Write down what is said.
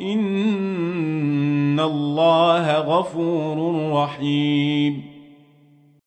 ان الله غفور رحيم